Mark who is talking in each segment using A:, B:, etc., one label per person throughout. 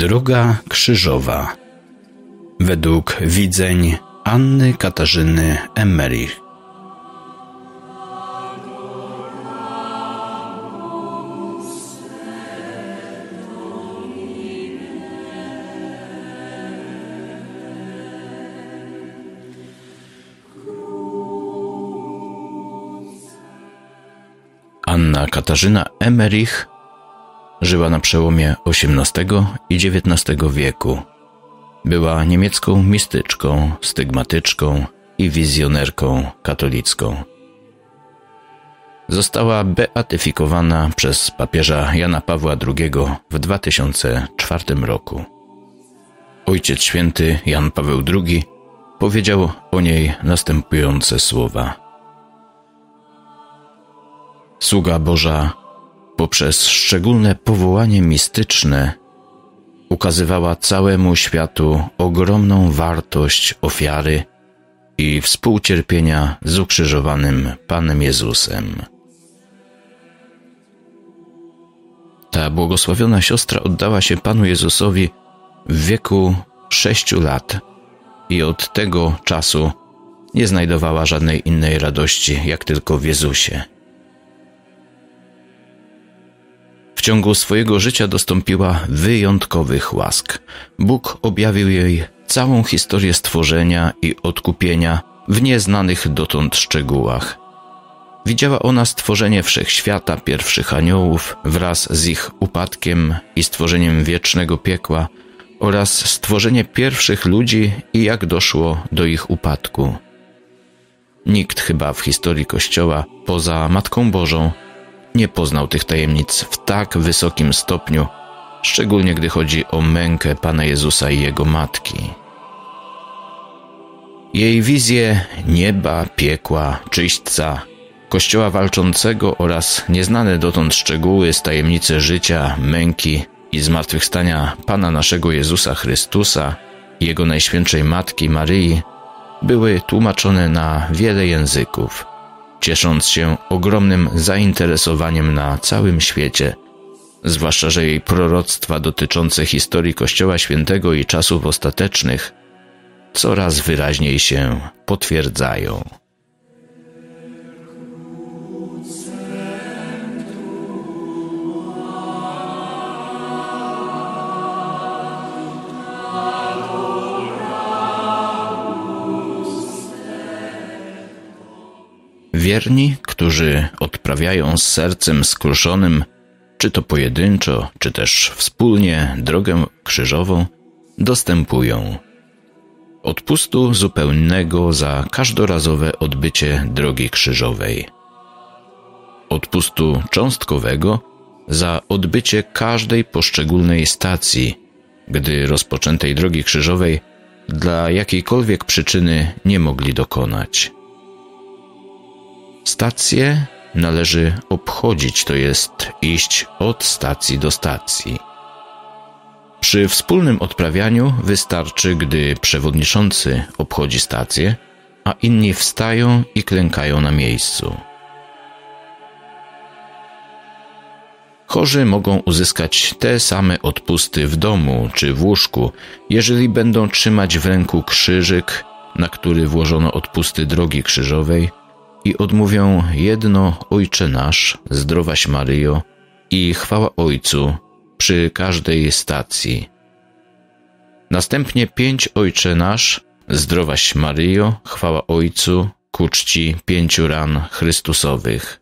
A: Droga krzyżowa według widzeń Anny Katarzyny Emmerich. Anna Katarzyna Emmerich żyła na przełomie XVIII i XIX wieku. Była niemiecką mistyczką, stygmatyczką i wizjonerką katolicką. Została beatyfikowana przez papieża Jana Pawła II w 2004 roku. Ojciec święty Jan Paweł II powiedział o niej następujące słowa. Sługa Boża poprzez szczególne powołanie mistyczne ukazywała całemu światu ogromną wartość ofiary i współcierpienia z ukrzyżowanym Panem Jezusem. Ta błogosławiona siostra oddała się Panu Jezusowi w wieku sześciu lat i od tego czasu nie znajdowała żadnej innej radości, jak tylko w Jezusie. W ciągu swojego życia dostąpiła wyjątkowych łask. Bóg objawił jej całą historię stworzenia i odkupienia w nieznanych dotąd szczegółach. Widziała ona stworzenie wszechświata pierwszych aniołów wraz z ich upadkiem i stworzeniem wiecznego piekła oraz stworzenie pierwszych ludzi i jak doszło do ich upadku. Nikt chyba w historii Kościoła, poza Matką Bożą, nie poznał tych tajemnic w tak wysokim stopniu, szczególnie gdy chodzi o mękę Pana Jezusa i Jego Matki. Jej wizje nieba, piekła, czyśćca, kościoła walczącego oraz nieznane dotąd szczegóły z tajemnicy życia, męki i zmartwychwstania Pana naszego Jezusa Chrystusa Jego Najświętszej Matki Maryi były tłumaczone na wiele języków – ciesząc się ogromnym zainteresowaniem na całym świecie, zwłaszcza że jej proroctwa dotyczące historii Kościoła Świętego i czasów ostatecznych coraz wyraźniej się potwierdzają. Wierni, którzy odprawiają z sercem skruszonym, czy to pojedynczo, czy też wspólnie drogę krzyżową, dostępują odpustu zupełnego za każdorazowe odbycie drogi krzyżowej, odpustu cząstkowego za odbycie każdej poszczególnej stacji, gdy rozpoczętej drogi krzyżowej dla jakiejkolwiek przyczyny nie mogli dokonać. Stację należy obchodzić, to jest iść od stacji do stacji. Przy wspólnym odprawianiu wystarczy, gdy przewodniczący obchodzi stację, a inni wstają i klękają na miejscu. Chorzy mogą uzyskać te same odpusty w domu czy w łóżku, jeżeli będą trzymać w ręku krzyżyk, na który włożono odpusty drogi krzyżowej i odmówią jedno Ojcze nasz, zdrowaś Maryjo i chwała Ojcu przy każdej stacji. Następnie pięć Ojcze nasz, zdrowaś Maryjo, chwała Ojcu ku czci pięciu ran Chrystusowych.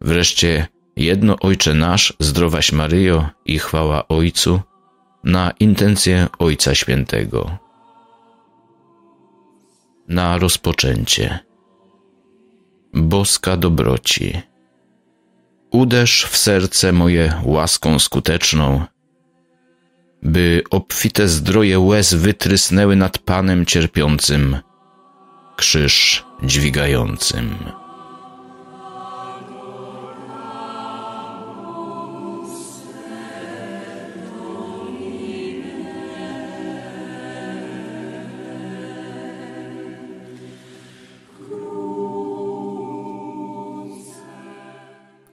A: Wreszcie jedno Ojcze nasz, zdrowaś Maryjo i chwała Ojcu na intencję Ojca Świętego. Na rozpoczęcie boska dobroci. Uderz w serce moje łaską skuteczną, by obfite zdroje łez wytrysnęły nad Panem cierpiącym, krzyż dźwigającym.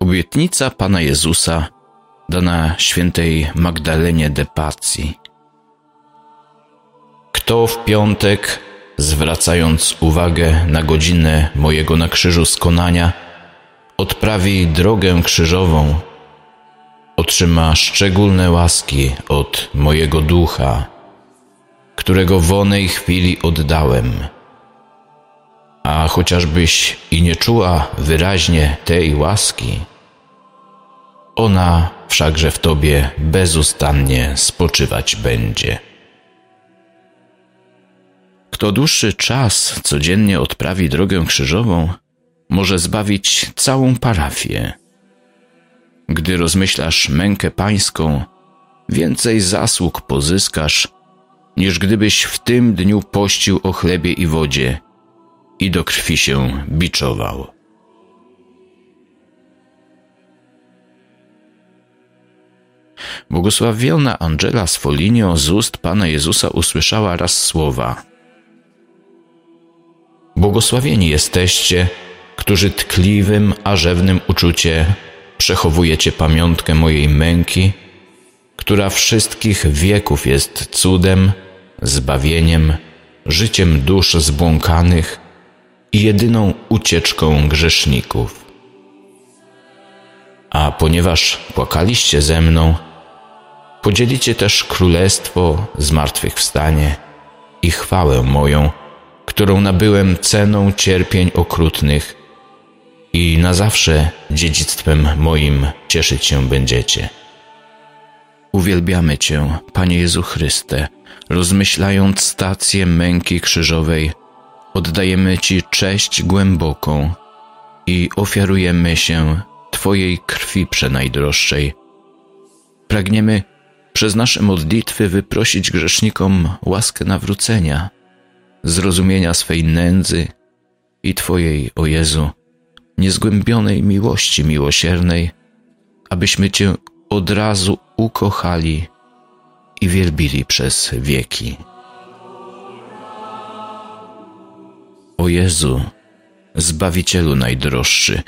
A: Obietnica Pana Jezusa dana świętej Magdalenie de Pazzi. Kto w piątek, zwracając uwagę na godzinę mojego na krzyżu skonania, odprawi drogę krzyżową, otrzyma szczególne łaski od mojego ducha, którego w onej chwili oddałem. A chociażbyś i nie czuła wyraźnie tej łaski, ona wszakże w Tobie bezustannie spoczywać będzie. Kto dłuższy czas codziennie odprawi drogę krzyżową, może zbawić całą parafię. Gdy rozmyślasz mękę pańską, więcej zasług pozyskasz, niż gdybyś w tym dniu pościł o chlebie i wodzie i do krwi się biczował. Błogosławiona Angela Sfolinio z ust Pana Jezusa usłyszała raz słowa Błogosławieni jesteście, którzy tkliwym, a rzewnym uczucie przechowujecie pamiątkę mojej męki, która wszystkich wieków jest cudem, zbawieniem, życiem dusz zbłąkanych i jedyną ucieczką grzeszników. A ponieważ płakaliście ze mną, podzielicie też królestwo zmartwychwstanie i chwałę moją, którą nabyłem ceną cierpień okrutnych i na zawsze dziedzictwem moim cieszyć się będziecie. Uwielbiamy Cię, Panie Jezu Chryste, rozmyślając stację męki krzyżowej, oddajemy Ci cześć głęboką i ofiarujemy się Twojej krwi przenajdroższej. Pragniemy przez nasze modlitwy wyprosić grzesznikom łaskę nawrócenia, zrozumienia swej nędzy i Twojej, o Jezu, niezgłębionej miłości miłosiernej, abyśmy Cię od razu ukochali i wielbili przez wieki. O Jezu, Zbawicielu najdroższy,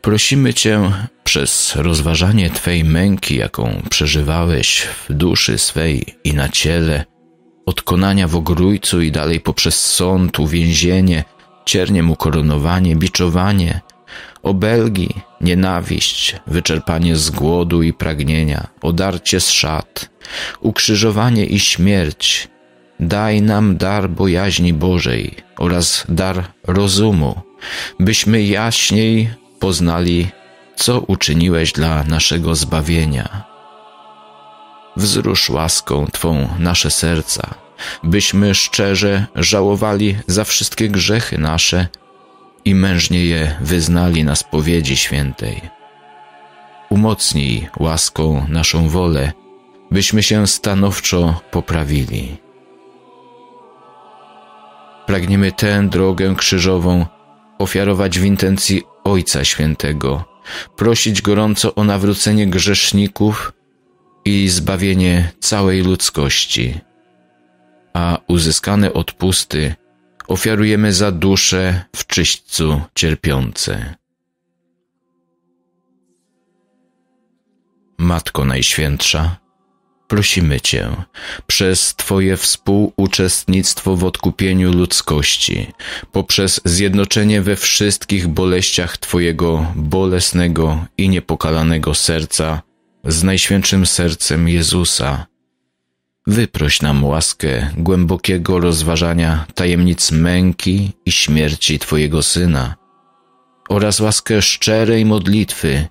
A: prosimy Cię przez rozważanie Twej męki, jaką przeżywałeś w duszy swej i na ciele, od konania w ogrójcu i dalej poprzez sąd, uwięzienie, cierniem ukoronowanie, biczowanie, obelgi, nienawiść, wyczerpanie z głodu i pragnienia, odarcie z szat, ukrzyżowanie i śmierć. Daj nam dar bojaźni Bożej oraz dar rozumu, byśmy jaśniej poznali, co uczyniłeś dla naszego zbawienia. Wzrusz łaską Twą nasze serca, byśmy szczerze żałowali za wszystkie grzechy nasze i mężnie je wyznali na spowiedzi świętej. Umocnij łaską naszą wolę, byśmy się stanowczo poprawili. Pragniemy tę drogę krzyżową ofiarować w intencji Ojca Świętego, prosić gorąco o nawrócenie grzeszników i zbawienie całej ludzkości, a uzyskane odpusty ofiarujemy za dusze w czyśćcu cierpiące. Matko Najświętsza, prosimy Cię przez Twoje współuczestnictwo w odkupieniu ludzkości, poprzez zjednoczenie we wszystkich boleściach Twojego bolesnego i niepokalanego serca z Najświętszym Sercem Jezusa, Wyproś nam łaskę głębokiego rozważania tajemnic męki i śmierci Twojego Syna oraz łaskę szczerej modlitwy,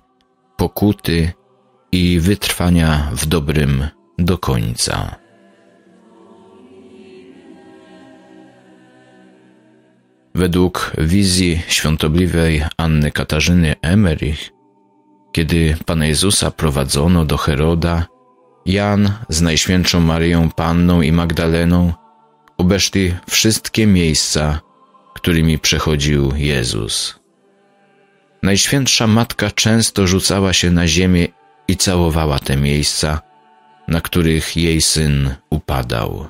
A: pokuty i wytrwania w dobrym do końca. Według wizji świątobliwej Anny Katarzyny Emerich, kiedy Pana Jezusa prowadzono do Heroda, Jan z Najświętszą Maryją Panną i Magdaleną obeszli wszystkie miejsca, którymi przechodził Jezus. Najświętsza Matka często rzucała się na ziemię i całowała te miejsca, na których jej syn upadał.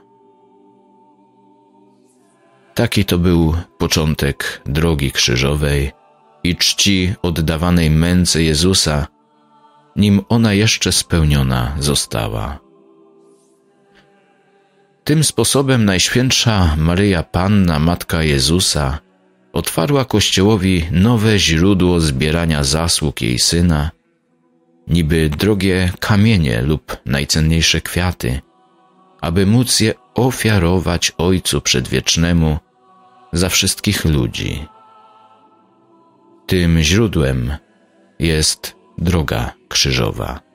A: Taki to był początek drogi krzyżowej i czci oddawanej męce Jezusa, nim ona jeszcze spełniona została. Tym sposobem Najświętsza Maryja Panna, Matka Jezusa, otwarła Kościołowi nowe źródło zbierania zasług jej Syna, niby drogie kamienie lub najcenniejsze kwiaty, aby móc je ofiarować Ojcu Przedwiecznemu za wszystkich ludzi. Tym źródłem jest droga krzyżowa.